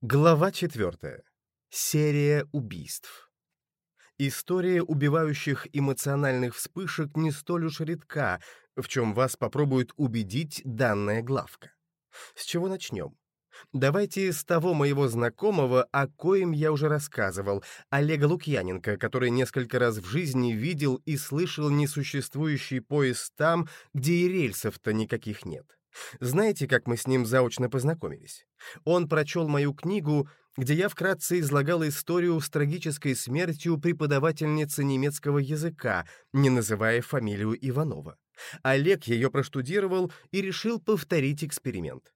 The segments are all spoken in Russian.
Глава 4. Серия убийств. История убивающих эмоциональных вспышек не столь уж редка, в чем вас попробует убедить данная главка. С чего начнем? Давайте с того моего знакомого, о коем я уже рассказывал, Олега Лукьяненко, который несколько раз в жизни видел и слышал несуществующий поезд там, где и рельсов-то никаких нет. Знаете, как мы с ним заочно познакомились? Он прочел мою книгу, где я вкратце излагал историю с трагической смертью преподавательницы немецкого языка, не называя фамилию Иванова. Олег ее проштудировал и решил повторить эксперимент.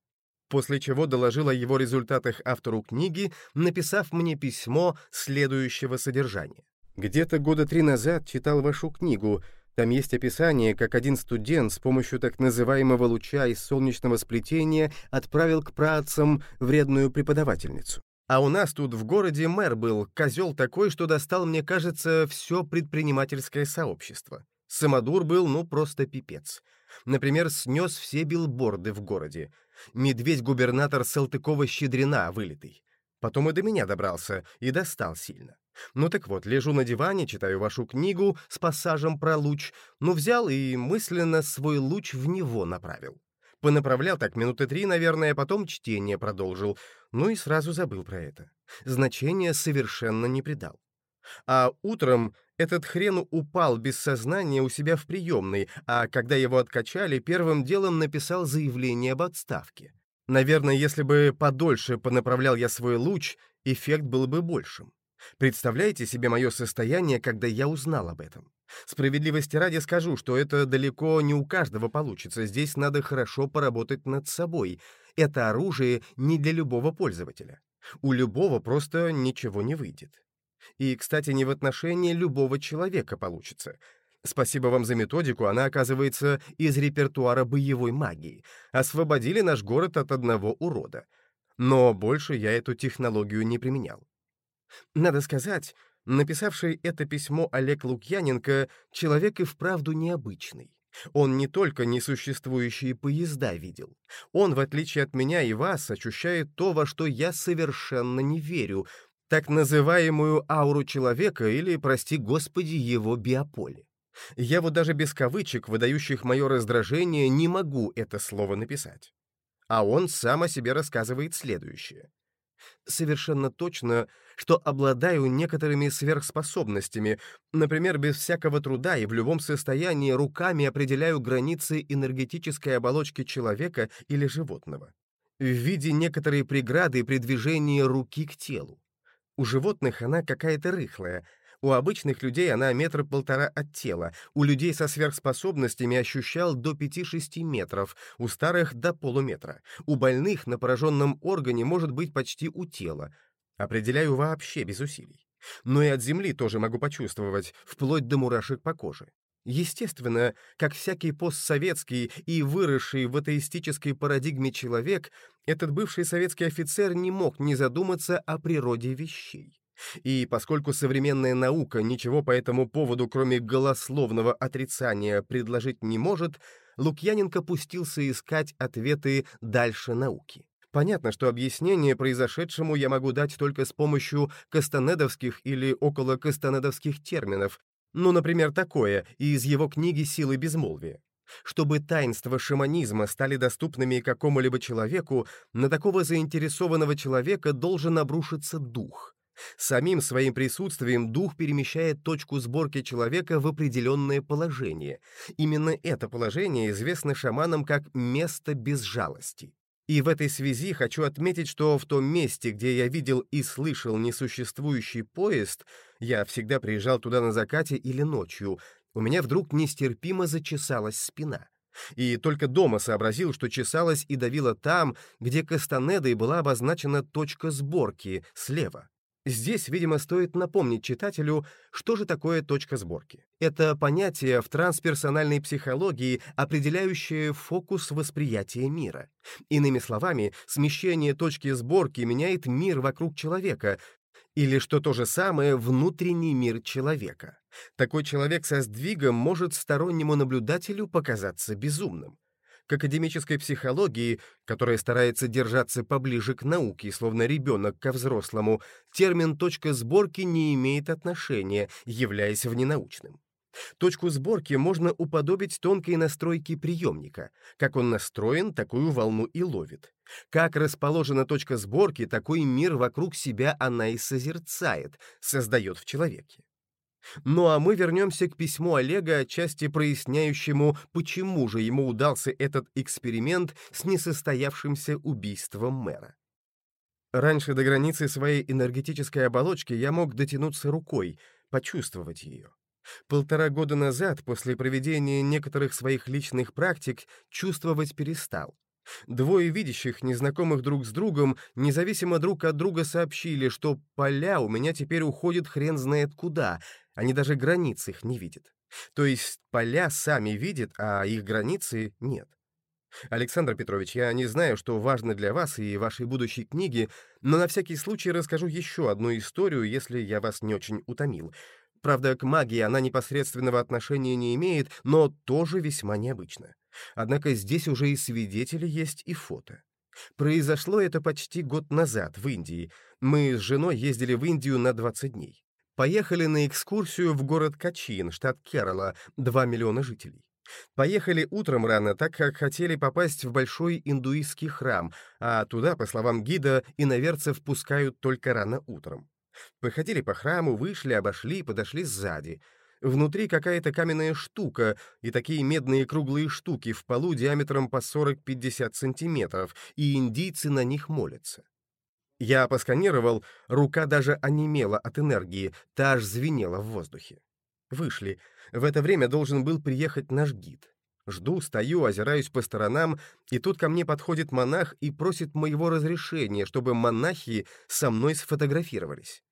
После чего доложил о его результатах автору книги, написав мне письмо следующего содержания. «Где-то года три назад читал вашу книгу — там есть описание, как один студент с помощью так называемого луча из солнечного сплетения отправил к працам вредную преподавательницу. А у нас тут в городе мэр был, козел такой, что достал, мне кажется, все предпринимательское сообщество. Самодур был, ну, просто пипец. Например, снес все билборды в городе. Медведь-губернатор Салтыкова-Щедрина вылитый. Потом и до меня добрался, и достал сильно. Ну так вот, лежу на диване, читаю вашу книгу с пассажем про луч, ну взял и мысленно свой луч в него направил. Понаправлял так минуты три, наверное, потом чтение продолжил, ну и сразу забыл про это. Значения совершенно не придал. А утром этот хрен упал без сознания у себя в приемной, а когда его откачали, первым делом написал заявление об отставке. Наверное, если бы подольше понаправлял я свой луч, эффект был бы большим. Представляете себе мое состояние, когда я узнал об этом? Справедливости ради скажу, что это далеко не у каждого получится. Здесь надо хорошо поработать над собой. Это оружие не для любого пользователя. У любого просто ничего не выйдет. И, кстати, не в отношении любого человека получится. Спасибо вам за методику, она, оказывается, из репертуара боевой магии. Освободили наш город от одного урода. Но больше я эту технологию не применял. Надо сказать, написавший это письмо Олег Лукьяненко — человек и вправду необычный. Он не только несуществующие поезда видел. Он, в отличие от меня и вас, ощущает то, во что я совершенно не верю, так называемую ауру человека или, прости господи, его биополе. Я вот даже без кавычек, выдающих мое раздражение, не могу это слово написать. А он сам о себе рассказывает следующее совершенно точно, что обладаю некоторыми сверхспособностями, например, без всякого труда и в любом состоянии руками определяю границы энергетической оболочки человека или животного, в виде некоторой преграды при движении руки к телу. У животных она какая-то рыхлая — у обычных людей она метр полтора от тела, у людей со сверхспособностями ощущал до 5-6 метров, у старых — до полуметра. У больных на пораженном органе может быть почти у тела. Определяю вообще без усилий. Но и от земли тоже могу почувствовать, вплоть до мурашек по коже. Естественно, как всякий постсоветский и выросший в атеистической парадигме человек, этот бывший советский офицер не мог не задуматься о природе вещей. И поскольку современная наука ничего по этому поводу, кроме голословного отрицания, предложить не может, Лукьяненко пустился искать ответы дальше науки. Понятно, что объяснение произошедшему я могу дать только с помощью кастанедовских или около кастанедовских терминов, ну, например, такое, из его книги «Силы безмолвия». Чтобы таинства шаманизма стали доступными какому-либо человеку, на такого заинтересованного человека должен обрушиться дух — Самим своим присутствием дух перемещает точку сборки человека в определенное положение. Именно это положение известно шаманам как «место без жалости». И в этой связи хочу отметить, что в том месте, где я видел и слышал несуществующий поезд, я всегда приезжал туда на закате или ночью, у меня вдруг нестерпимо зачесалась спина. И только дома сообразил, что чесалась и давила там, где Кастанедой была обозначена точка сборки, слева. Здесь, видимо, стоит напомнить читателю, что же такое точка сборки. Это понятие в трансперсональной психологии, определяющее фокус восприятия мира. Иными словами, смещение точки сборки меняет мир вокруг человека, или, что то же самое, внутренний мир человека. Такой человек со сдвигом может стороннему наблюдателю показаться безумным. К академической психологии, которая старается держаться поближе к науке, словно ребенок ко взрослому, термин «точка сборки» не имеет отношения, являясь вненаучным. Точку сборки можно уподобить тонкой настройке приемника. Как он настроен, такую волну и ловит. Как расположена точка сборки, такой мир вокруг себя она и созерцает, создает в человеке. Ну а мы вернемся к письму Олега, отчасти проясняющему, почему же ему удался этот эксперимент с несостоявшимся убийством мэра. Раньше до границы своей энергетической оболочки я мог дотянуться рукой, почувствовать ее. Полтора года назад, после проведения некоторых своих личных практик, чувствовать перестал. Двое видящих, незнакомых друг с другом, независимо друг от друга сообщили, что поля у меня теперь уходят хрен знает куда, они даже границ их не видят. То есть поля сами видят, а их границы нет. Александр Петрович, я не знаю, что важно для вас и вашей будущей книги, но на всякий случай расскажу еще одну историю, если я вас не очень утомил. Правда, к магии она непосредственного отношения не имеет, но тоже весьма необычно. Однако здесь уже и свидетели есть, и фото. Произошло это почти год назад в Индии. Мы с женой ездили в Индию на 20 дней. Поехали на экскурсию в город Качин, штат Керала, 2 миллиона жителей. Поехали утром рано, так как хотели попасть в большой индуистский храм, а туда, по словам гида, иноверцев пускают только рано утром. Походили по храму, вышли, обошли, подошли сзади. Внутри какая-то каменная штука и такие медные круглые штуки в полу диаметром по 40-50 сантиметров, и индийцы на них молятся. Я посканировал, рука даже онемела от энергии, та аж звенела в воздухе. Вышли. В это время должен был приехать наш гид. Жду, стою, озираюсь по сторонам, и тут ко мне подходит монах и просит моего разрешения, чтобы монахи со мной сфотографировались.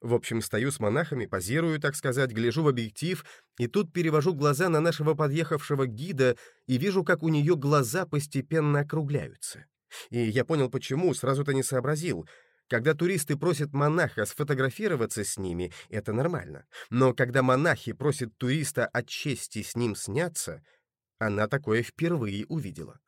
В общем, стою с монахами, позирую, так сказать, гляжу в объектив, и тут перевожу глаза на нашего подъехавшего гида и вижу, как у нее глаза постепенно округляются. И я понял, почему, сразу-то не сообразил. Когда туристы просят монаха сфотографироваться с ними, это нормально. Но когда монахи просят туриста от чести с ним сняться, она такое впервые увидела.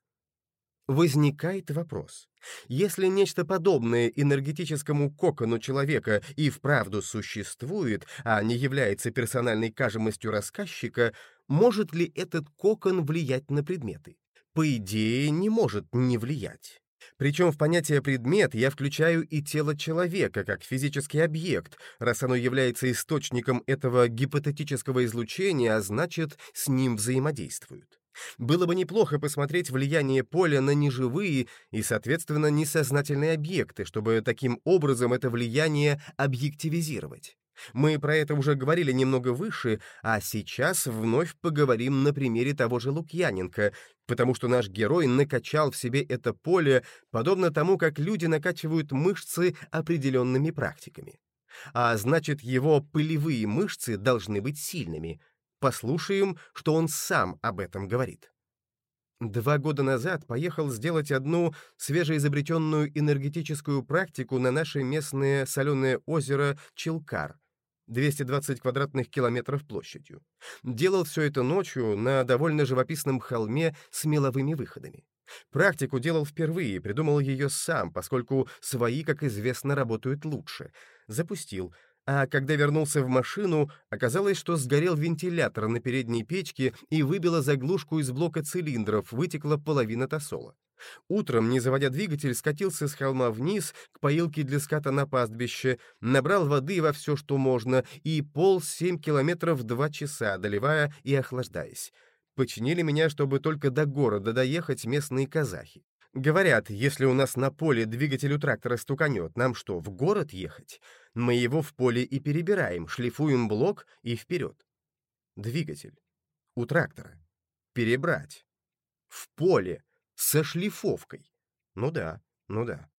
Возникает вопрос. Если нечто подобное энергетическому кокону человека и вправду существует, а не является персональной кажемостью рассказчика, может ли этот кокон влиять на предметы? По идее, не может не влиять. Причем в понятие «предмет» я включаю и тело человека как физический объект, раз оно является источником этого гипотетического излучения, а значит, с ним взаимодействуют. Было бы неплохо посмотреть влияние поля на неживые и, соответственно, несознательные объекты, чтобы таким образом это влияние объективизировать. Мы про это уже говорили немного выше, а сейчас вновь поговорим на примере того же Лукьяненко, потому что наш герой накачал в себе это поле, подобно тому, как люди накачивают мышцы определенными практиками. А значит, его пылевые мышцы должны быть сильными. Послушаем, что он сам об этом говорит. Два года назад поехал сделать одну свежеизобретенную энергетическую практику на наше местное соленое озеро Челкар. 220 квадратных километров площадью. Делал все это ночью на довольно живописном холме с меловыми выходами. Практику делал впервые, придумал ее сам, поскольку свои, как известно, работают лучше. Запустил. А когда вернулся в машину, оказалось, что сгорел вентилятор на передней печке и выбило заглушку из блока цилиндров, вытекла половина тосола. Утром, не заводя двигатель, скатился с холма вниз к поилке для ската на пастбище, набрал воды во все, что можно, и полз семь километров два часа, доливая и охлаждаясь. Починили меня, чтобы только до города доехать местные казахи. Говорят, если у нас на поле двигатель у трактора стуканет, нам что, в город ехать? Мы его в поле и перебираем, шлифуем блок и вперед. Двигатель. У трактора. Перебрать. В поле со шлифовкой. Ну да, ну да.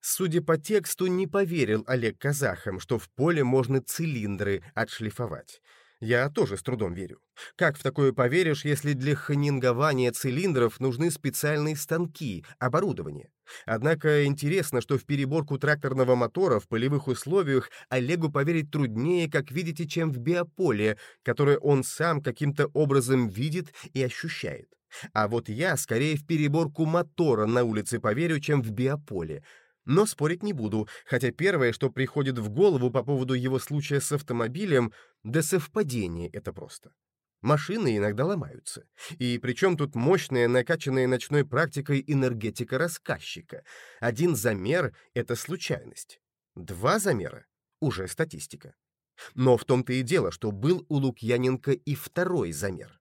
Судя по тексту, не поверил Олег казахам, что в поле можно цилиндры отшлифовать. Я тоже с трудом верю. Как в такое поверишь, если для ханингования цилиндров нужны специальные станки, оборудование? Однако интересно, что в переборку тракторного мотора в полевых условиях Олегу поверить труднее, как видите, чем в биополе, которое он сам каким-то образом видит и ощущает. А вот я скорее в переборку мотора на улице поверю, чем в биополе — но спорить не буду, хотя первое, что приходит в голову по поводу его случая с автомобилем, да совпадение это просто. Машины иногда ломаются. И причем тут мощная, накачанная ночной практикой энергетика рассказчика. Один замер — это случайность. Два замера — уже статистика. Но в том-то и дело, что был у Лукьяненко и второй замер.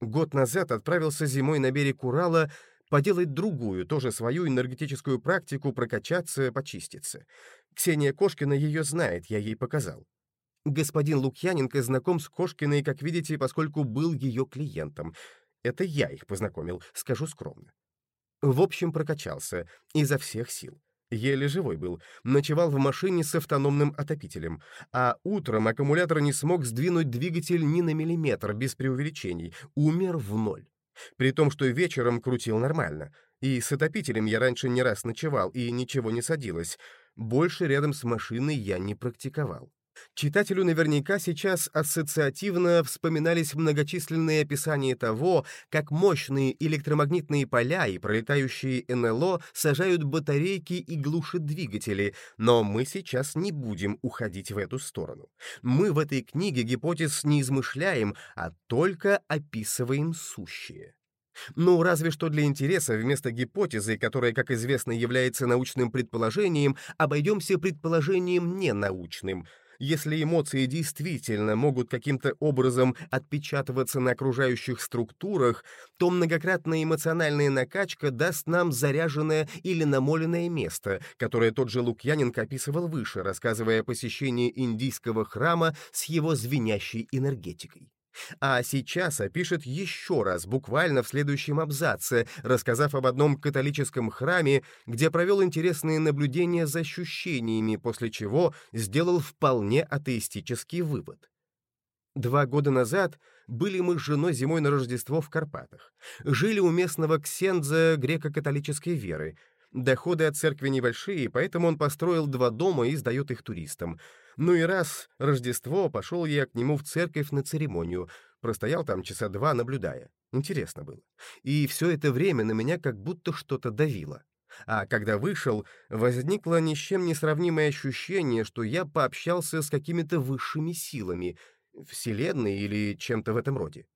Год назад отправился зимой на берег Урала поделать другую, тоже свою энергетическую практику, прокачаться, почиститься. Ксения Кошкина ее знает, я ей показал. Господин Лукьяненко знаком с Кошкиной, как видите, поскольку был ее клиентом. Это я их познакомил, скажу скромно. В общем, прокачался, изо всех сил. Еле живой был, ночевал в машине с автономным отопителем, а утром аккумулятор не смог сдвинуть двигатель ни на миллиметр без преувеличений, умер в ноль. При том, что вечером крутил нормально. И с отопителем я раньше не раз ночевал, и ничего не садилось. Больше рядом с машиной я не практиковал. Читателю наверняка сейчас ассоциативно вспоминались многочисленные описания того, как мощные электромагнитные поля и пролетающие НЛО сажают батарейки и глушат двигатели, но мы сейчас не будем уходить в эту сторону. Мы в этой книге гипотез не измышляем, а только описываем сущее. Ну, разве что для интереса вместо гипотезы, которая, как известно, является научным предположением, обойдемся предположением ненаучным — если эмоции действительно могут каким-то образом отпечатываться на окружающих структурах, то многократная эмоциональная накачка даст нам заряженное или намоленное место, которое тот же Лукьяненко описывал выше, рассказывая о посещении индийского храма с его звенящей энергетикой. А сейчас опишет еще раз, буквально в следующем абзаце, рассказав об одном католическом храме, где провел интересные наблюдения за ощущениями, после чего сделал вполне атеистический вывод. Два года назад были мы с женой зимой на Рождество в Карпатах. Жили у местного ксендза греко-католической веры. Доходы от церкви небольшие, поэтому он построил два дома и сдает их туристам — ну и раз Рождество пошел я к нему в церковь на церемонию, простоял там часа два, наблюдая. Интересно было. И все это время на меня как будто что-то давило. А когда вышел, возникло ни с чем не сравнимое ощущение, что я пообщался с какими-то высшими силами, Вселенной или чем-то в этом роде.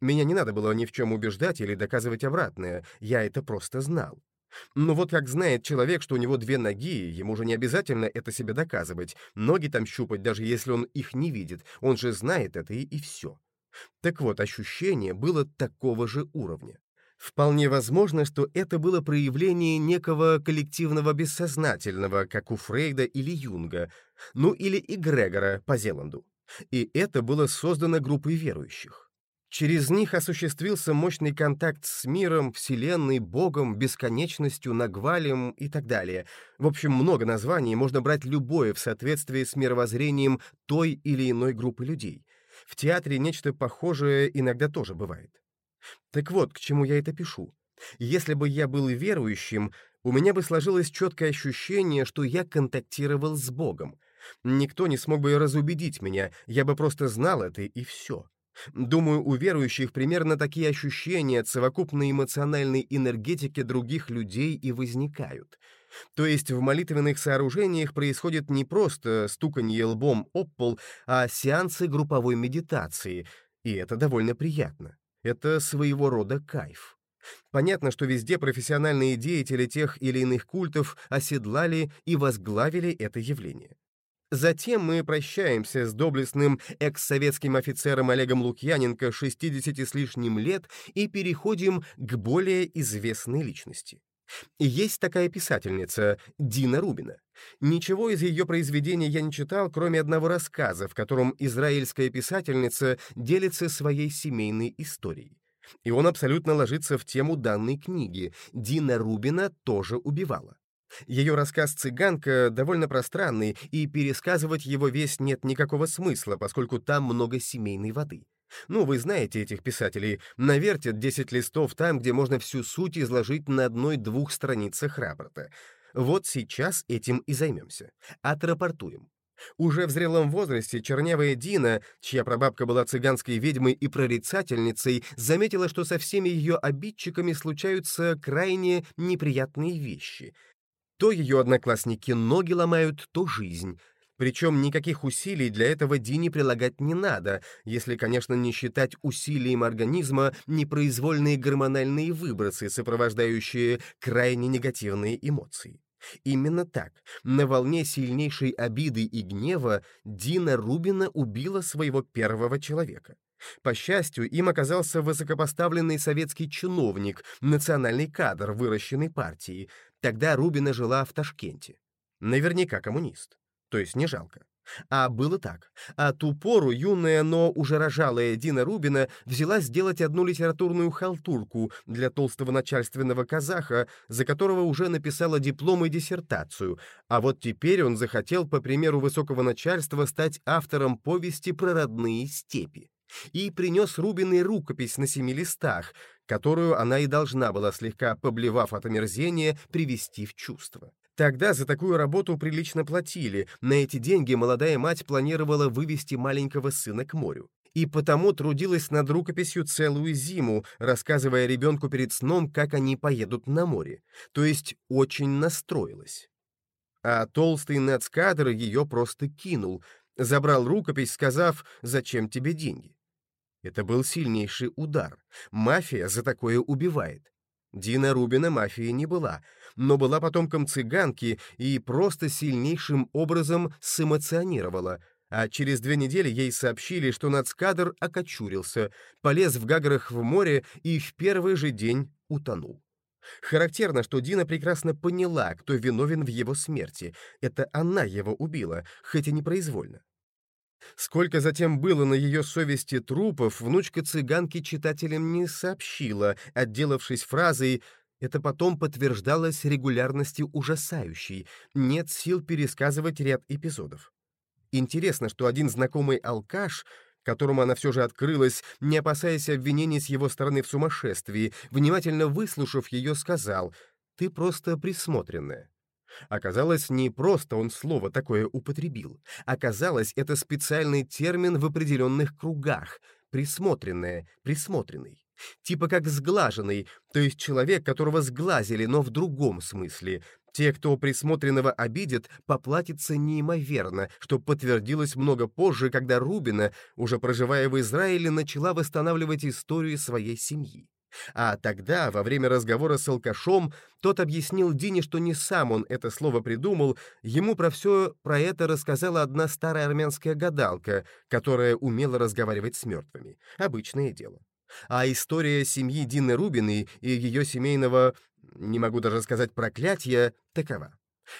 Меня не надо было ни в чем убеждать или доказывать обратное, я это просто знал. Но вот как знает человек, что у него две ноги, ему же не обязательно это себе доказывать, ноги там щупать, даже если он их не видит, он же знает это и, и все. Так вот, ощущение было такого же уровня. Вполне возможно, что это было проявление некого коллективного бессознательного, как у Фрейда или Юнга, ну или Эгрегора по Зеланду. И это было создано группой верующих. Через них осуществился мощный контакт с миром, Вселенной, Богом, бесконечностью, Нагвалем и так далее. В общем, много названий, можно брать любое в соответствии с мировоззрением той или иной группы людей. В театре нечто похожее иногда тоже бывает. Так вот, к чему я это пишу. Если бы я был верующим, у меня бы сложилось четкое ощущение, что я контактировал с Богом. Никто не смог бы разубедить меня, я бы просто знал это и все. Думаю, у верующих примерно такие ощущения от совокупной эмоциональной энергетики других людей и возникают. То есть в молитвенных сооружениях происходит не просто стуканье лбом об пол, а сеансы групповой медитации, и это довольно приятно. Это своего рода кайф. Понятно, что везде профессиональные деятели тех или иных культов оседлали и возглавили это явление. Затем мы прощаемся с доблестным экс-советским офицером Олегом Лукьяненко 60 с лишним лет и переходим к более известной личности. Есть такая писательница Дина Рубина. Ничего из ее произведений я не читал, кроме одного рассказа, в котором израильская писательница делится своей семейной историей. И он абсолютно ложится в тему данной книги. Дина Рубина тоже убивала. Ее рассказ «Цыганка» довольно пространный, и пересказывать его весь нет никакого смысла, поскольку там много семейной воды. Ну, вы знаете этих писателей, навертят 10 листов там, где можно всю суть изложить на одной-двух страницах рапорта. Вот сейчас этим и займемся. Отрапортуем. Уже в зрелом возрасте чернявая Дина, чья прабабка была цыганской ведьмой и прорицательницей, заметила, что со всеми ее обидчиками случаются крайне неприятные вещи. То ее одноклассники ноги ломают, то жизнь. Причем никаких усилий для этого Дине прилагать не надо, если, конечно, не считать усилием организма непроизвольные гормональные выбросы, сопровождающие крайне негативные эмоции. Именно так, на волне сильнейшей обиды и гнева, Дина Рубина убила своего первого человека. По счастью, им оказался высокопоставленный советский чиновник, национальный кадр, выращенный партией. Тогда Рубина жила в Ташкенте. Наверняка коммунист. То есть не жалко. А было так. А ту пору юная, но уже рожалая Дина Рубина взялась сделать одну литературную халтурку для толстого начальственного казаха, за которого уже написала диплом и диссертацию, а вот теперь он захотел, по примеру высокого начальства, стать автором повести про родные степи. И принес Рубиной рукопись на семи листах, которую она и должна была, слегка поблевав от омерзения, привести в чувство. Тогда за такую работу прилично платили, на эти деньги молодая мать планировала вывести маленького сына к морю. И потому трудилась над рукописью целую зиму, рассказывая ребенку перед сном, как они поедут на море. То есть очень настроилась. А толстый нацкадр ее просто кинул, забрал рукопись, сказав «Зачем тебе деньги?». Это был сильнейший удар. Мафия за такое убивает. Дина Рубина мафией не была, но была потомком цыганки и просто сильнейшим образом сэмоционировала, а через две недели ей сообщили, что нацкадр окочурился, полез в гагарах в море и в первый же день утонул. Характерно, что Дина прекрасно поняла, кто виновен в его смерти. Это она его убила, хоть и непроизвольно. Сколько затем было на ее совести трупов, внучка цыганки читателям не сообщила, отделавшись фразой «это потом подтверждалось регулярностью ужасающей, нет сил пересказывать ряд эпизодов». Интересно, что один знакомый алкаш, которому она все же открылась, не опасаясь обвинений с его стороны в сумасшествии, внимательно выслушав ее, сказал «ты просто присмотренная». Оказалось, не просто он слово такое употребил. Оказалось, это специальный термин в определенных кругах. Присмотренное, присмотренный. Типа как сглаженный, то есть человек, которого сглазили, но в другом смысле. Те, кто присмотренного обидит, поплатятся неимоверно, что подтвердилось много позже, когда Рубина, уже проживая в Израиле, начала восстанавливать историю своей семьи. А тогда, во время разговора с алкашом, тот объяснил Дине, что не сам он это слово придумал, ему про все про это рассказала одна старая армянская гадалка, которая умела разговаривать с мертвыми. Обычное дело. А история семьи Дины Рубиной и ее семейного, не могу даже сказать проклятия, такова.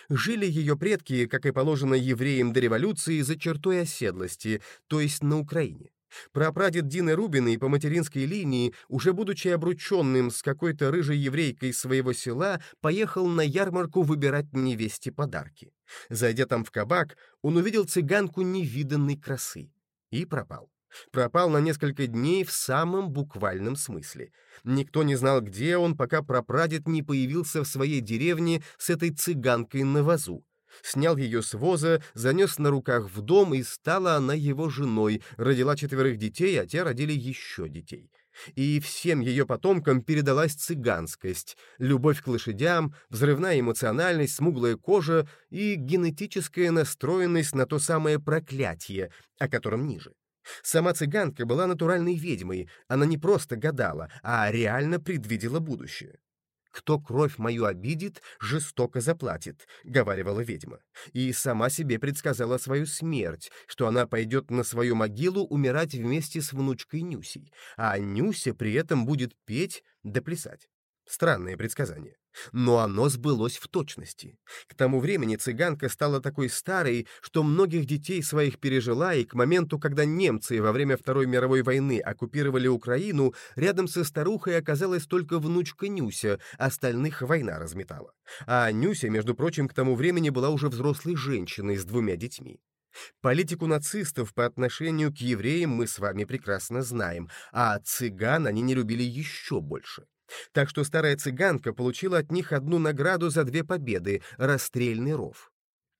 Жили ее предки, как и положено евреям до революции, за чертой оседлости, то есть на Украине. Прапрадед Дины Рубиной по материнской линии, уже будучи обрученным с какой-то рыжей еврейкой своего села, поехал на ярмарку выбирать невесте подарки. Зайдя там в кабак, он увидел цыганку невиданной красы и пропал. Пропал на несколько дней в самом буквальном смысле. Никто не знал, где он, пока прапрадед не появился в своей деревне с этой цыганкой на вазу снял ее с воза, занес на руках в дом, и стала она его женой, родила четверых детей, а те родили еще детей. И всем ее потомкам передалась цыганскость, любовь к лошадям, взрывная эмоциональность, смуглая кожа и генетическая настроенность на то самое проклятие, о котором ниже. Сама цыганка была натуральной ведьмой, она не просто гадала, а реально предвидела будущее. «Кто кровь мою обидит, жестоко заплатит», — говаривала ведьма. И сама себе предсказала свою смерть, что она пойдет на свою могилу умирать вместе с внучкой Нюсей, а Нюся при этом будет петь да плясать. Странное предсказание. Но оно сбылось в точности. К тому времени цыганка стала такой старой, что многих детей своих пережила, и к моменту, когда немцы во время Второй мировой войны оккупировали Украину, рядом со старухой оказалась только внучка Нюся, остальных война разметала. А Нюся, между прочим, к тому времени была уже взрослой женщиной с двумя детьми. Политику нацистов по отношению к евреям мы с вами прекрасно знаем, а цыган они не любили еще больше. Так что старая цыганка получила от них одну награду за две победы — расстрельный ров.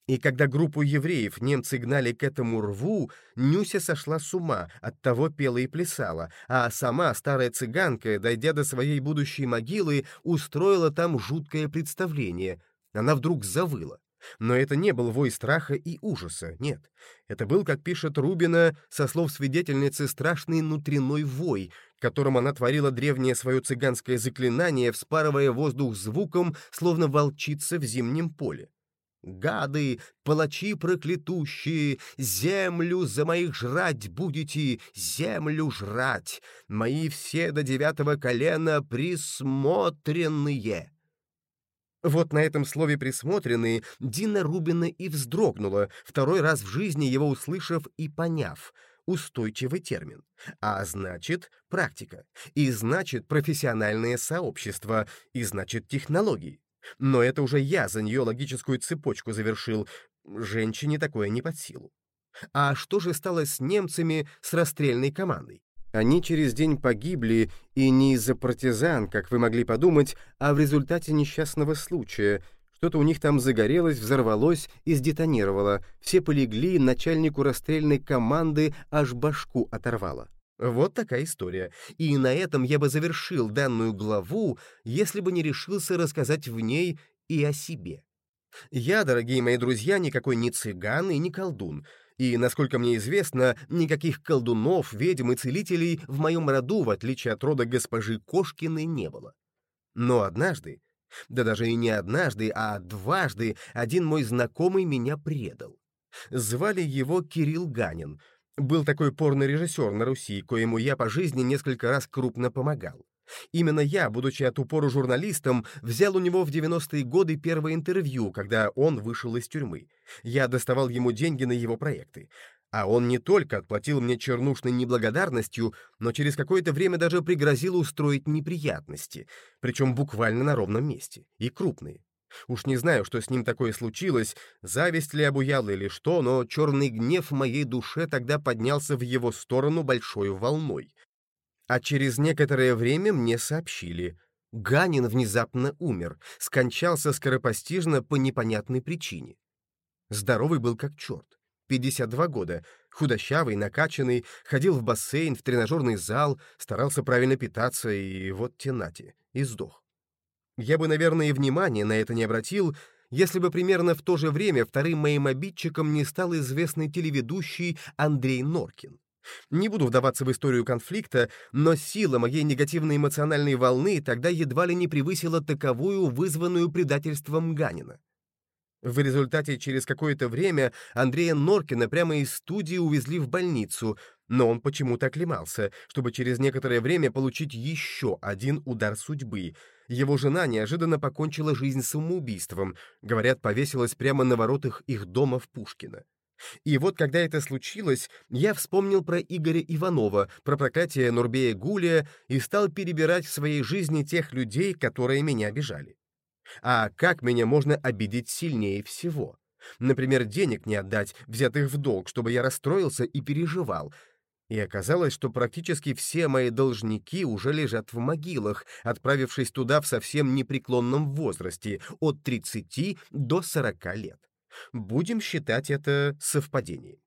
И когда группу евреев немцы гнали к этому рву, Нюся сошла с ума, оттого пела и плясала, а сама старая цыганка, дойдя до своей будущей могилы, устроила там жуткое представление. Она вдруг завыла. Но это не был вой страха и ужаса, нет. Это был, как пишет Рубина, со слов свидетельницы, страшный внутренной вой, которым она творила древнее свое цыганское заклинание, вспарывая воздух звуком, словно волчица в зимнем поле. «Гады, палачи проклятущие, землю за моих жрать будете, землю жрать, мои все до девятого колена присмотренные!» Вот на этом слове «присмотренные» Дина Рубина и вздрогнула, второй раз в жизни его услышав и поняв. Устойчивый термин. А значит, практика. И значит, профессиональное сообщество. И значит, технологии. Но это уже я за нее логическую цепочку завершил. Женщине такое не под силу. А что же стало с немцами с расстрельной командой? Они через день погибли, и не из-за партизан, как вы могли подумать, а в результате несчастного случая. Что-то у них там загорелось, взорвалось и сдетонировало. Все полегли, начальнику расстрельной команды аж башку оторвало. Вот такая история. И на этом я бы завершил данную главу, если бы не решился рассказать в ней и о себе. Я, дорогие мои друзья, никакой не цыган и не колдун — и, насколько мне известно, никаких колдунов, ведьм и целителей в моем роду, в отличие от рода госпожи Кошкиной, не было. Но однажды, да даже и не однажды, а дважды, один мой знакомый меня предал. Звали его Кирилл Ганин. Был такой порно-режиссер на Руси, коему я по жизни несколько раз крупно помогал. Именно я, будучи от упору журналистом, взял у него в 90-е годы первое интервью, когда он вышел из тюрьмы. Я доставал ему деньги на его проекты. А он не только отплатил мне чернушной неблагодарностью, но через какое-то время даже пригрозил устроить неприятности, причем буквально на ровном месте, и крупные. Уж не знаю, что с ним такое случилось, зависть ли обуяла или что, но черный гнев в моей душе тогда поднялся в его сторону большой волной. А через некоторое время мне сообщили. Ганин внезапно умер, скончался скоропостижно по непонятной причине. Здоровый был как черт. 52 года, худощавый, накачанный, ходил в бассейн, в тренажерный зал, старался правильно питаться, и вот тенати, и сдох. Я бы, наверное, и внимания на это не обратил, если бы примерно в то же время вторым моим обидчиком не стал известный телеведущий Андрей Норкин. Не буду вдаваться в историю конфликта, но сила моей негативной эмоциональной волны тогда едва ли не превысила таковую, вызванную предательством Ганина. В результате через какое-то время Андрея Норкина прямо из студии увезли в больницу, но он почему-то оклемался, чтобы через некоторое время получить еще один удар судьбы. Его жена неожиданно покончила жизнь самоубийством, говорят, повесилась прямо на воротах их дома в Пушкино. И вот когда это случилось, я вспомнил про Игоря Иванова, про проклятие Нурбея Гулия и стал перебирать в своей жизни тех людей, которые меня обижали. А как меня можно обидеть сильнее всего? Например, денег не отдать, взятых в долг, чтобы я расстроился и переживал. И оказалось, что практически все мои должники уже лежат в могилах, отправившись туда в совсем непреклонном возрасте, от 30 до 40 лет. Будем считать это совпадением.